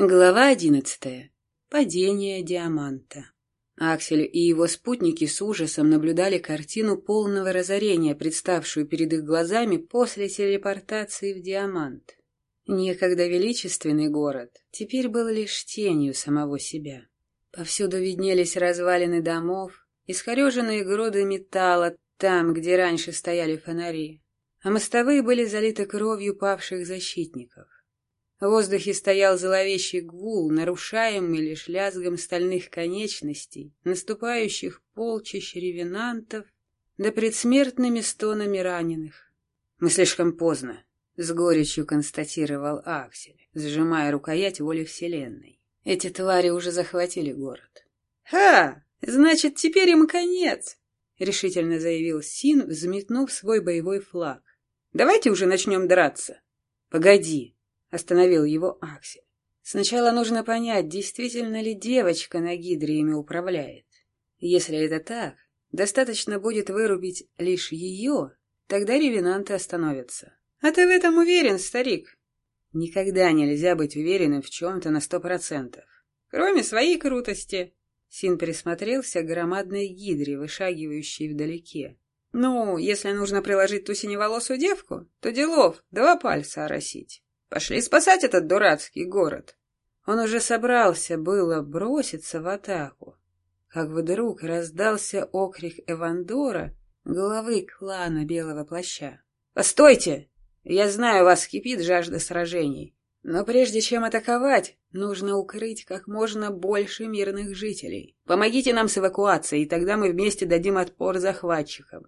Глава одиннадцатая. Падение диаманта. Аксель и его спутники с ужасом наблюдали картину полного разорения, представшую перед их глазами после телепортации в Диамант. Некогда величественный город теперь был лишь тенью самого себя. Повсюду виднелись развалины домов, искореженные груды металла там, где раньше стояли фонари, а мостовые были залиты кровью павших защитников. В воздухе стоял зловещий гул, нарушаемый лишь лязгом стальных конечностей, наступающих полчищ ревенантов, да предсмертными стонами раненых. «Мы слишком поздно», — с горечью констатировал Аксель, сжимая рукоять воли Вселенной. «Эти твари уже захватили город». «Ха! Значит, теперь им конец!» — решительно заявил Син, взметнув свой боевой флаг. «Давайте уже начнем драться». «Погоди», — остановил его Аксель. «Сначала нужно понять, действительно ли девочка на гидре ими управляет. Если это так, достаточно будет вырубить лишь ее, тогда ревенанты остановятся. А ты в этом уверен, старик?» «Никогда нельзя быть уверенным в чем-то на сто процентов. Кроме своей крутости». Син присмотрелся к громадной гидре, вышагивающей вдалеке. «Ну, если нужно приложить ту синеволосую девку, то делов, два пальца оросить». Пошли спасать этот дурацкий город. Он уже собрался было броситься в атаку, как вдруг раздался окрик Эвандора, главы клана Белого Плаща. «Постойте! Я знаю, вас кипит жажда сражений, но прежде чем атаковать, нужно укрыть как можно больше мирных жителей. Помогите нам с эвакуацией, и тогда мы вместе дадим отпор захватчикам».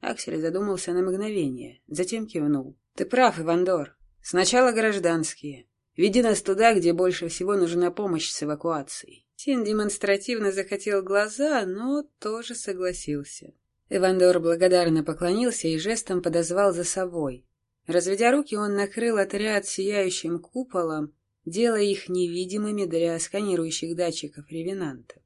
Аксель задумался на мгновение, затем кивнул. «Ты прав, Ивандор. Сначала гражданские. Веди нас туда, где больше всего нужна помощь с эвакуацией. Син демонстративно захотел глаза, но тоже согласился. Эвандор благодарно поклонился и жестом подозвал за собой. Разведя руки, он накрыл отряд сияющим куполом, делая их невидимыми для сканирующих датчиков ревенантов.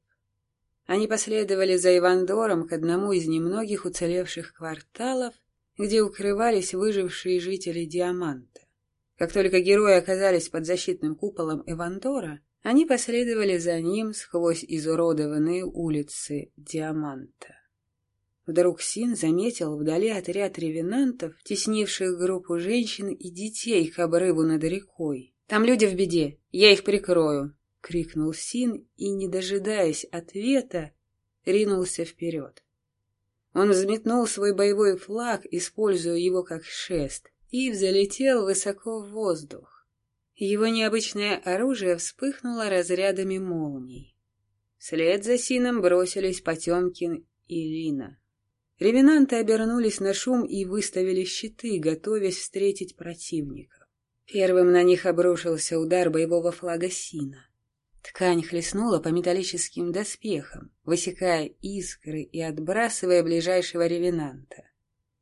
Они последовали за Ивандором к одному из немногих уцелевших кварталов, где укрывались выжившие жители Диаманта. Как только герои оказались под защитным куполом Эвандора, они последовали за ним сквозь изуродованные улицы Диаманта. Вдруг Син заметил вдали отряд ревенантов, теснивших группу женщин и детей к обрыву над рекой. «Там люди в беде, я их прикрою!» — крикнул Син и, не дожидаясь ответа, ринулся вперед. Он взметнул свой боевой флаг, используя его как шест, и взлетел высоко в воздух. Его необычное оружие вспыхнуло разрядами молний. Вслед за Сином бросились Потемкин и Лина. Ревенанты обернулись на шум и выставили щиты, готовясь встретить противника. Первым на них обрушился удар боевого флага Сина. Ткань хлестнула по металлическим доспехам, высекая искры и отбрасывая ближайшего ревенанта.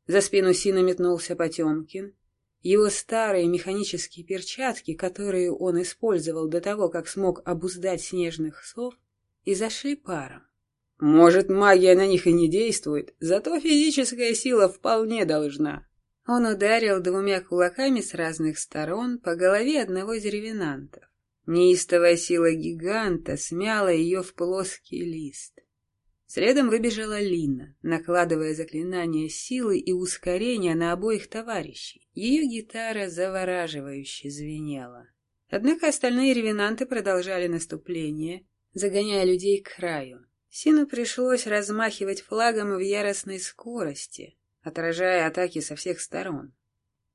За спину Сина метнулся Потемкин, его старые механические перчатки, которые он использовал до того, как смог обуздать снежных сов, изошли паром. Может, магия на них и не действует, зато физическая сила вполне должна. Он ударил двумя кулаками с разных сторон по голове одного из ревенантов. Неистовая сила гиганта смяла ее в плоский лист. Следом выбежала Лина, накладывая заклинания силы и ускорения на обоих товарищей. Ее гитара завораживающе звенела. Однако остальные ревенанты продолжали наступление, загоняя людей к краю. Сину пришлось размахивать флагом в яростной скорости, отражая атаки со всех сторон.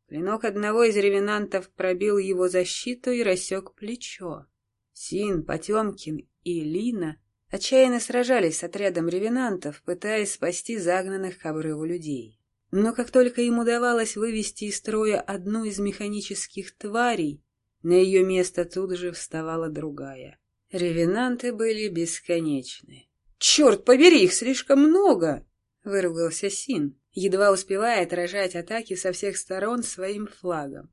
Клинок одного из ревенантов пробил его защиту и рассек плечо. Син, Потемкин и Лина отчаянно сражались с отрядом ревенантов, пытаясь спасти загнанных к обрыву людей. Но как только им удавалось вывести из строя одну из механических тварей, на ее место тут же вставала другая. Ревенанты были бесконечны. «Черт побери, их слишком много!» — выругался Син, едва успевая отражать атаки со всех сторон своим флагом.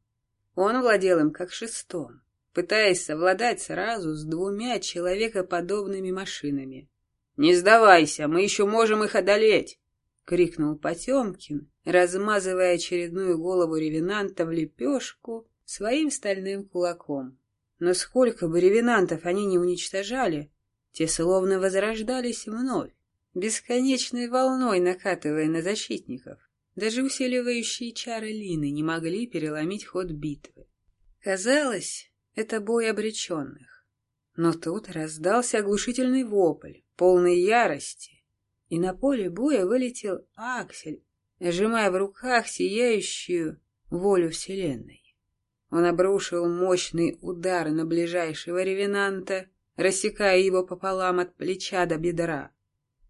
Он владел им как шестом пытаясь совладать сразу с двумя человекоподобными машинами. «Не сдавайся, мы еще можем их одолеть!» — крикнул Потемкин, размазывая очередную голову ревенанта в лепешку своим стальным кулаком. Но сколько бы ревенантов они не уничтожали, те словно возрождались вновь, бесконечной волной накатывая на защитников. Даже усиливающие чары Лины не могли переломить ход битвы. Казалось, это бой обреченных. Но тут раздался оглушительный вопль, полный ярости, и на поле боя вылетел Аксель, сжимая в руках сияющую волю Вселенной. Он обрушил мощный удар на ближайшего ревенанта, рассекая его пополам от плеча до бедра.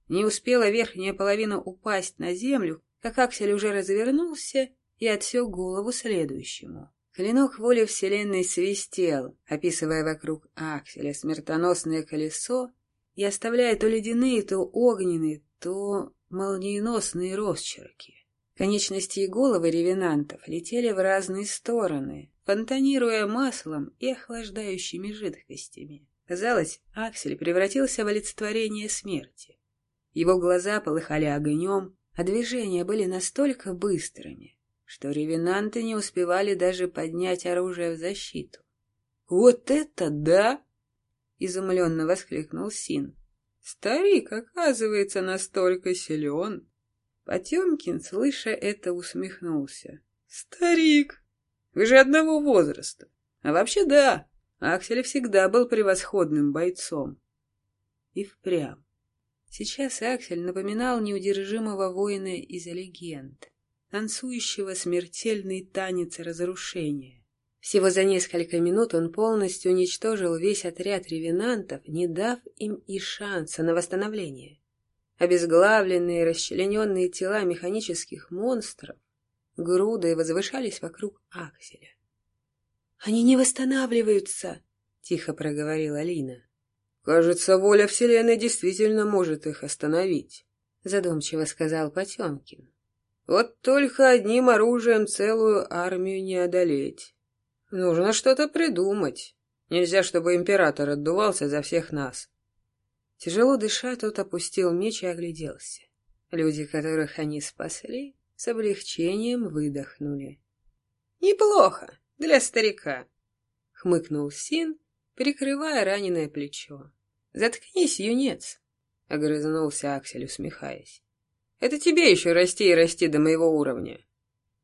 Не успела верхняя половина упасть на землю, как Аксель уже развернулся и отсек голову следующему. Клинок воли Вселенной свистел, описывая вокруг Акселя смертоносное колесо и оставляя то ледяные, то огненные, то молниеносные росчерки. Конечности и головы ревенантов летели в разные стороны, фонтанируя маслом и охлаждающими жидкостями. Казалось, Аксель превратился в олицетворение смерти. Его глаза полыхали огнем, а движения были настолько быстрыми, что ревенанты не успевали даже поднять оружие в защиту. «Вот это да!» — изумленно воскликнул Син. «Старик, оказывается, настолько силен!» Потемкин, слыша это, усмехнулся. «Старик! Вы же одного возраста! А вообще да, Аксель всегда был превосходным бойцом!» И впрямь. Сейчас Аксель напоминал неудержимого воина из легенд, танцующего смертельный танец разрушения. Всего за несколько минут он полностью уничтожил весь отряд ревенантов, не дав им и шанса на восстановление. Обезглавленные, расчлененные тела механических монстров грудой возвышались вокруг Акселя. «Они не восстанавливаются!» — тихо проговорила Лина. «Кажется, воля Вселенной действительно может их остановить», — задумчиво сказал Потемкин. «Вот только одним оружием целую армию не одолеть. Нужно что-то придумать. Нельзя, чтобы император отдувался за всех нас. Тяжело дыша, тот опустил меч и огляделся. Люди, которых они спасли, с облегчением выдохнули. «Неплохо для старика», — хмыкнул Син, прикрывая раненое плечо. «Заткнись, юнец», — огрызнулся Аксель, усмехаясь. «Это тебе еще расти и расти до моего уровня».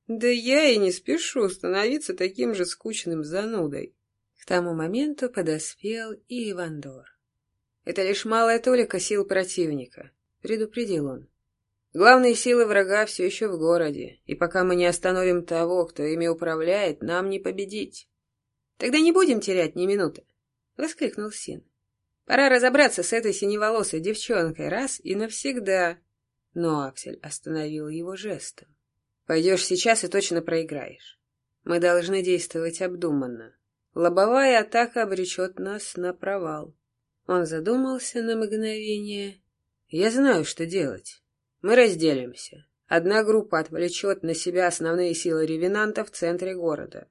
«Да я и не спешу становиться таким же скучным занудой». К тому моменту подоспел и Ивандор. Это лишь малая толика сил противника, предупредил он. Главные силы врага все еще в городе, и пока мы не остановим того, кто ими управляет, нам не победить. Тогда не будем терять ни минуты, — воскликнул Син. Пора разобраться с этой синеволосой девчонкой раз и навсегда. Но Аксель остановил его жестом. Пойдешь сейчас и точно проиграешь. Мы должны действовать обдуманно. Лобовая атака обречет нас на провал. Он задумался на мгновение. «Я знаю, что делать. Мы разделимся. Одна группа отвлечет на себя основные силы ревенанта в центре города.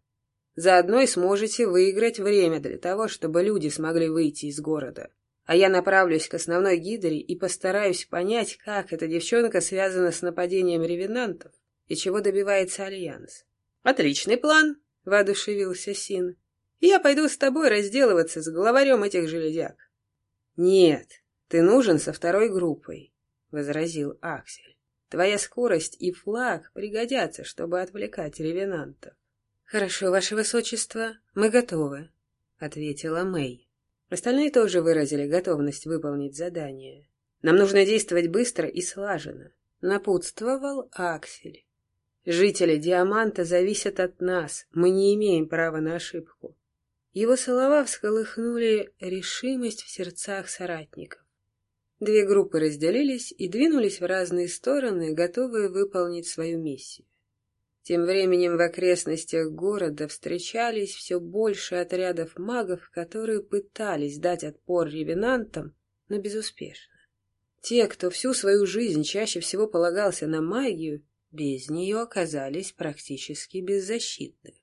Заодно и сможете выиграть время для того, чтобы люди смогли выйти из города. А я направлюсь к основной гидре и постараюсь понять, как эта девчонка связана с нападением ревенантов и чего добивается Альянс. «Отличный план!» — воодушевился Син. «Я пойду с тобой разделываться с главарем этих железяк. «Нет, ты нужен со второй группой», — возразил Аксель. «Твоя скорость и флаг пригодятся, чтобы отвлекать ревенантов». «Хорошо, ваше высочество, мы готовы», — ответила Мэй. Остальные тоже выразили готовность выполнить задание. «Нам нужно действовать быстро и слаженно», — напутствовал Аксель. «Жители Диаманта зависят от нас, мы не имеем права на ошибку. Его слова всколыхнули решимость в сердцах соратников. Две группы разделились и двинулись в разные стороны, готовые выполнить свою миссию. Тем временем в окрестностях города встречались все больше отрядов магов, которые пытались дать отпор ревенантам, но безуспешно. Те, кто всю свою жизнь чаще всего полагался на магию, без нее оказались практически беззащитны.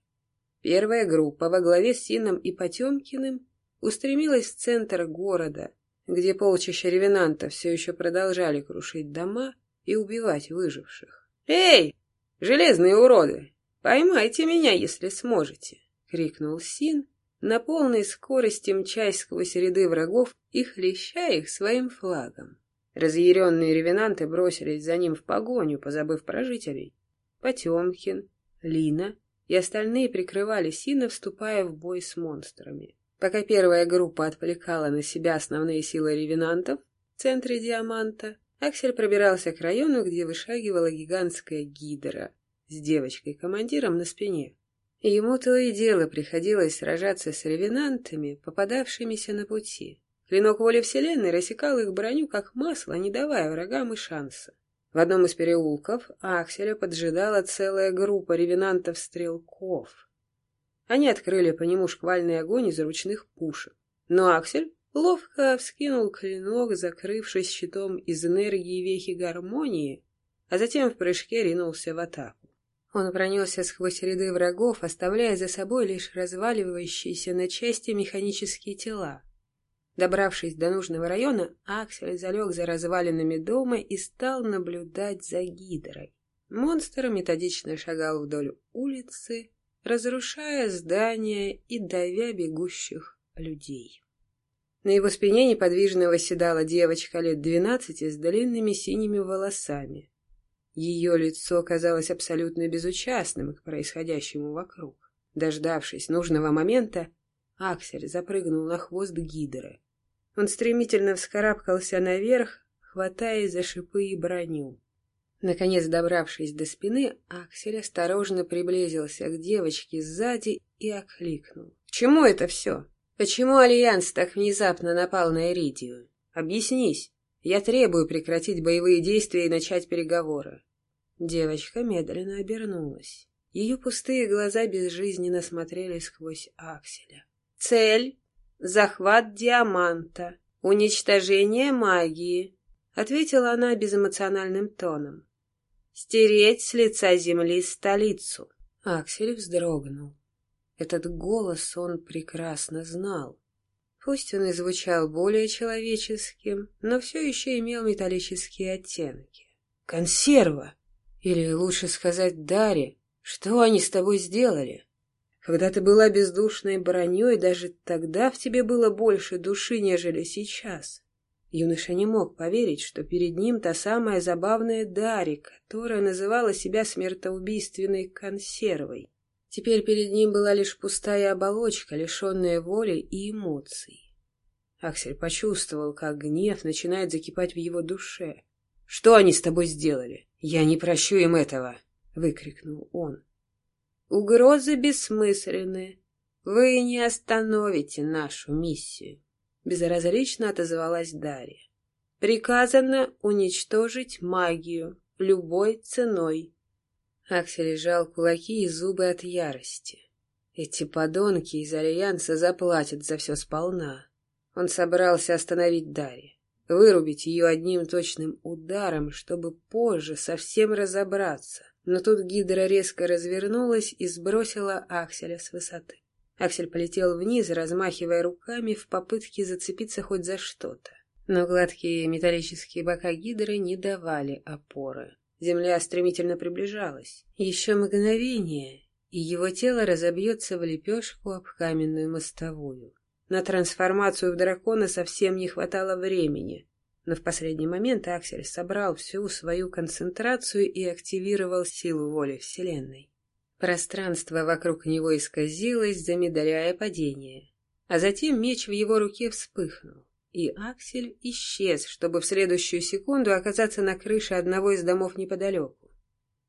Первая группа во главе с Сином и Потемкиным устремилась в центр города, где полчища ревенантов все еще продолжали крушить дома и убивать выживших. «Эй, железные уроды, поймайте меня, если сможете!» — крикнул Син, на полной скорости мчась сквозь ряды врагов и хлеща их своим флагом. Разъяренные ревенанты бросились за ним в погоню, позабыв про жителей. Потемкин, Лина и остальные прикрывали Сина, вступая в бой с монстрами. Пока первая группа отвлекала на себя основные силы ревенантов в центре Диаманта, Аксель пробирался к району, где вышагивала гигантская гидра с девочкой-командиром на спине. Ему то и дело приходилось сражаться с ревенантами, попадавшимися на пути. Клинок воли Вселенной рассекал их броню как масло, не давая врагам и шанса. В одном из переулков Акселя поджидала целая группа ревенантов-стрелков. Они открыли по нему шквальный огонь из ручных пушек. Но Аксель ловко вскинул клинок, закрывшись щитом из энергии вехи гармонии, а затем в прыжке ринулся в атаку. Он пронесся сквозь ряды врагов, оставляя за собой лишь разваливающиеся на части механические тела. Добравшись до нужного района, Аксель залег за развалинами дома и стал наблюдать за гидрой. Монстр методично шагал вдоль улицы, разрушая здания и давя бегущих людей. На его спине неподвижно восседала девочка лет двенадцати с длинными синими волосами. Ее лицо казалось абсолютно безучастным к происходящему вокруг. Дождавшись нужного момента, Аксель запрыгнул на хвост гидры. Он стремительно вскарабкался наверх, хватая за шипы и броню. Наконец, добравшись до спины, Аксель осторожно приблизился к девочке сзади и окликнул. — К чему это все? Почему Альянс так внезапно напал на Эридию? Объяснись. Я требую прекратить боевые действия и начать переговоры. Девочка медленно обернулась. Ее пустые глаза безжизненно смотрели сквозь Акселя. «Цель «Захват диаманта. Уничтожение магии», — ответила она безэмоциональным тоном. «Стереть с лица земли столицу». Аксель вздрогнул. Этот голос он прекрасно знал. Пусть он и звучал более человеческим, но все еще имел металлические оттенки. «Консерва! Или, лучше сказать, Дарья, что они с тобой сделали?» Когда ты была бездушной броней, даже тогда в тебе было больше души, нежели сейчас. Юноша не мог поверить, что перед ним та самая забавная Дарья, которая называла себя смертоубийственной консервой. Теперь перед ним была лишь пустая оболочка, лишенная воли и эмоций. Аксель почувствовал, как гнев начинает закипать в его душе. «Что они с тобой сделали? Я не прощу им этого!» — выкрикнул он. Угрозы бессмысленны. Вы не остановите нашу миссию. Безразлично отозвалась Дарья. Приказано уничтожить магию любой ценой. Аксель сжал кулаки и зубы от ярости. Эти подонки из Альянса заплатят за все сполна. Он собрался остановить Дарья, вырубить ее одним точным ударом, чтобы позже совсем разобраться, но тут гидра резко развернулась и сбросила Акселя с высоты. Аксель полетел вниз, размахивая руками в попытке зацепиться хоть за что-то. Но гладкие металлические бока гидры не давали опоры. Земля стремительно приближалась. Еще мгновение, и его тело разобьется в лепешку об каменную мостовую. На трансформацию в дракона совсем не хватало времени. Но в последний момент Аксель собрал всю свою концентрацию и активировал силу воли Вселенной. Пространство вокруг него исказилось, замедляя падение. А затем меч в его руке вспыхнул, и Аксель исчез, чтобы в следующую секунду оказаться на крыше одного из домов неподалеку.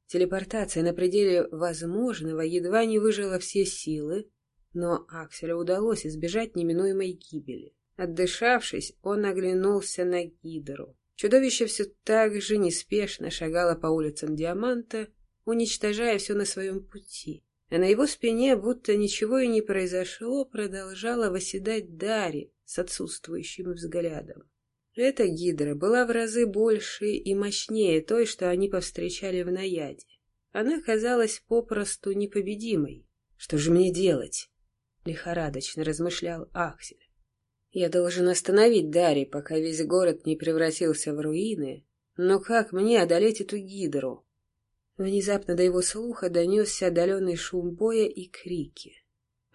Телепортация на пределе возможного едва не выжила все силы, но Акселю удалось избежать неминуемой гибели. Отдышавшись, он оглянулся на Гидру. Чудовище все так же неспешно шагало по улицам Диаманта, уничтожая все на своем пути. А на его спине, будто ничего и не произошло, продолжала восседать Дари с отсутствующим взглядом. Эта гидра была в разы больше и мощнее той, что они повстречали в Наяде. Она казалась попросту непобедимой. «Что же мне делать?» — лихорадочно размышлял Аксель. Я должен остановить Дари, пока весь город не превратился в руины. Но как мне одолеть эту гидру? Внезапно до его слуха донесся отдаленный шум боя и крики.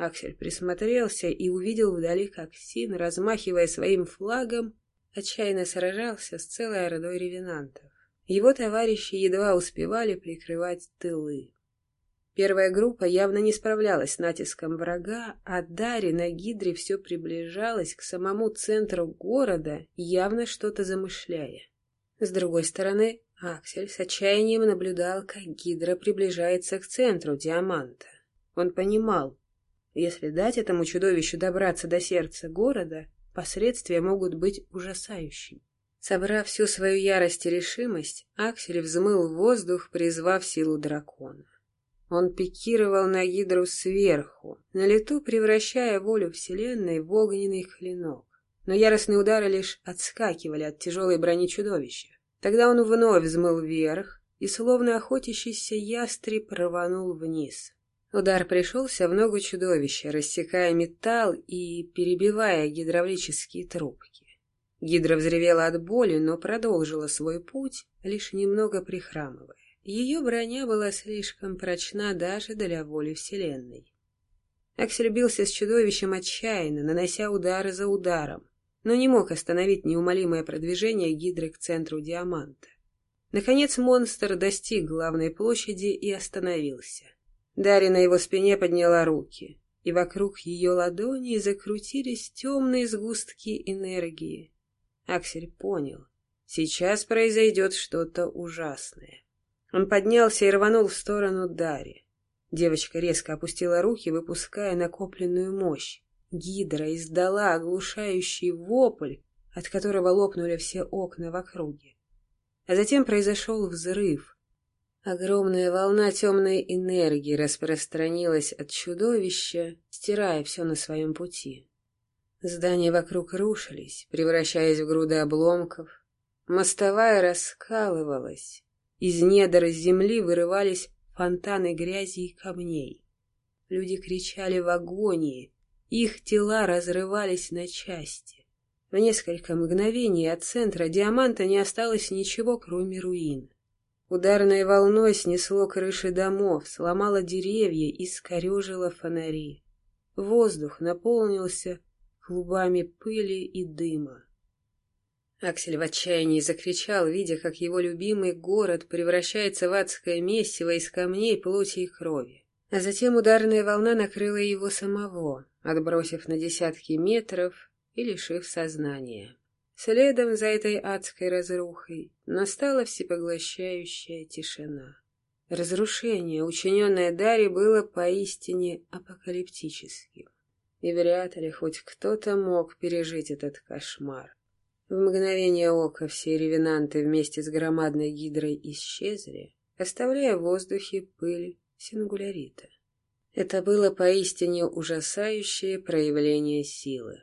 Аксель присмотрелся и увидел вдали, как Син, размахивая своим флагом, отчаянно сражался с целой ордой ревенантов. Его товарищи едва успевали прикрывать тылы. Первая группа явно не справлялась с натиском врага, а Дари на Гидре все приближалась к самому центру города, явно что-то замышляя. С другой стороны, Аксель с отчаянием наблюдал, как Гидра приближается к центру Диаманта. Он понимал, если дать этому чудовищу добраться до сердца города, последствия могут быть ужасающими. Собрав всю свою ярость и решимость, Аксель взмыл в воздух, призвав силу дракона. Он пикировал на Гидру сверху, на лету превращая волю Вселенной в огненный клинок. Но яростные удары лишь отскакивали от тяжелой брони чудовища. Тогда он вновь взмыл вверх и, словно охотящийся ястреб, рванул вниз. Удар пришелся в ногу чудовища, рассекая металл и перебивая гидравлические трубки. Гидра взревела от боли, но продолжила свой путь, лишь немного прихрамывая. Ее броня была слишком прочна даже для воли Вселенной. Аксель бился с чудовищем отчаянно, нанося удары за ударом но не мог остановить неумолимое продвижение Гидры к центру Диаманта. Наконец монстр достиг главной площади и остановился. Дарья на его спине подняла руки, и вокруг ее ладоней закрутились темные сгустки энергии. Аксель понял, сейчас произойдет что-то ужасное. Он поднялся и рванул в сторону Дарьи. Девочка резко опустила руки, выпуская накопленную мощь. Гидра издала оглушающий вопль, от которого лопнули все окна в округе. А затем произошел взрыв. Огромная волна темной энергии распространилась от чудовища, стирая все на своем пути. Здания вокруг рушились, превращаясь в груды обломков. Мостовая раскалывалась. Из недр земли вырывались фонтаны грязи и камней. Люди кричали в агонии, их тела разрывались на части. В несколько мгновений от центра диаманта не осталось ничего, кроме руин. Ударной волной снесло крыши домов, сломало деревья и скорежило фонари. Воздух наполнился клубами пыли и дыма. Аксель в отчаянии закричал, видя, как его любимый город превращается в адское месиво из камней, плоти и крови. А затем ударная волна накрыла его самого отбросив на десятки метров и лишив сознания. Следом за этой адской разрухой настала всепоглощающая тишина. Разрушение, учиненное Даре, было поистине апокалиптическим. И вряд ли хоть кто-то мог пережить этот кошмар. В мгновение ока все ревенанты вместе с громадной гидрой исчезли, оставляя в воздухе пыль сингулярита. Это было поистине ужасающее проявление силы.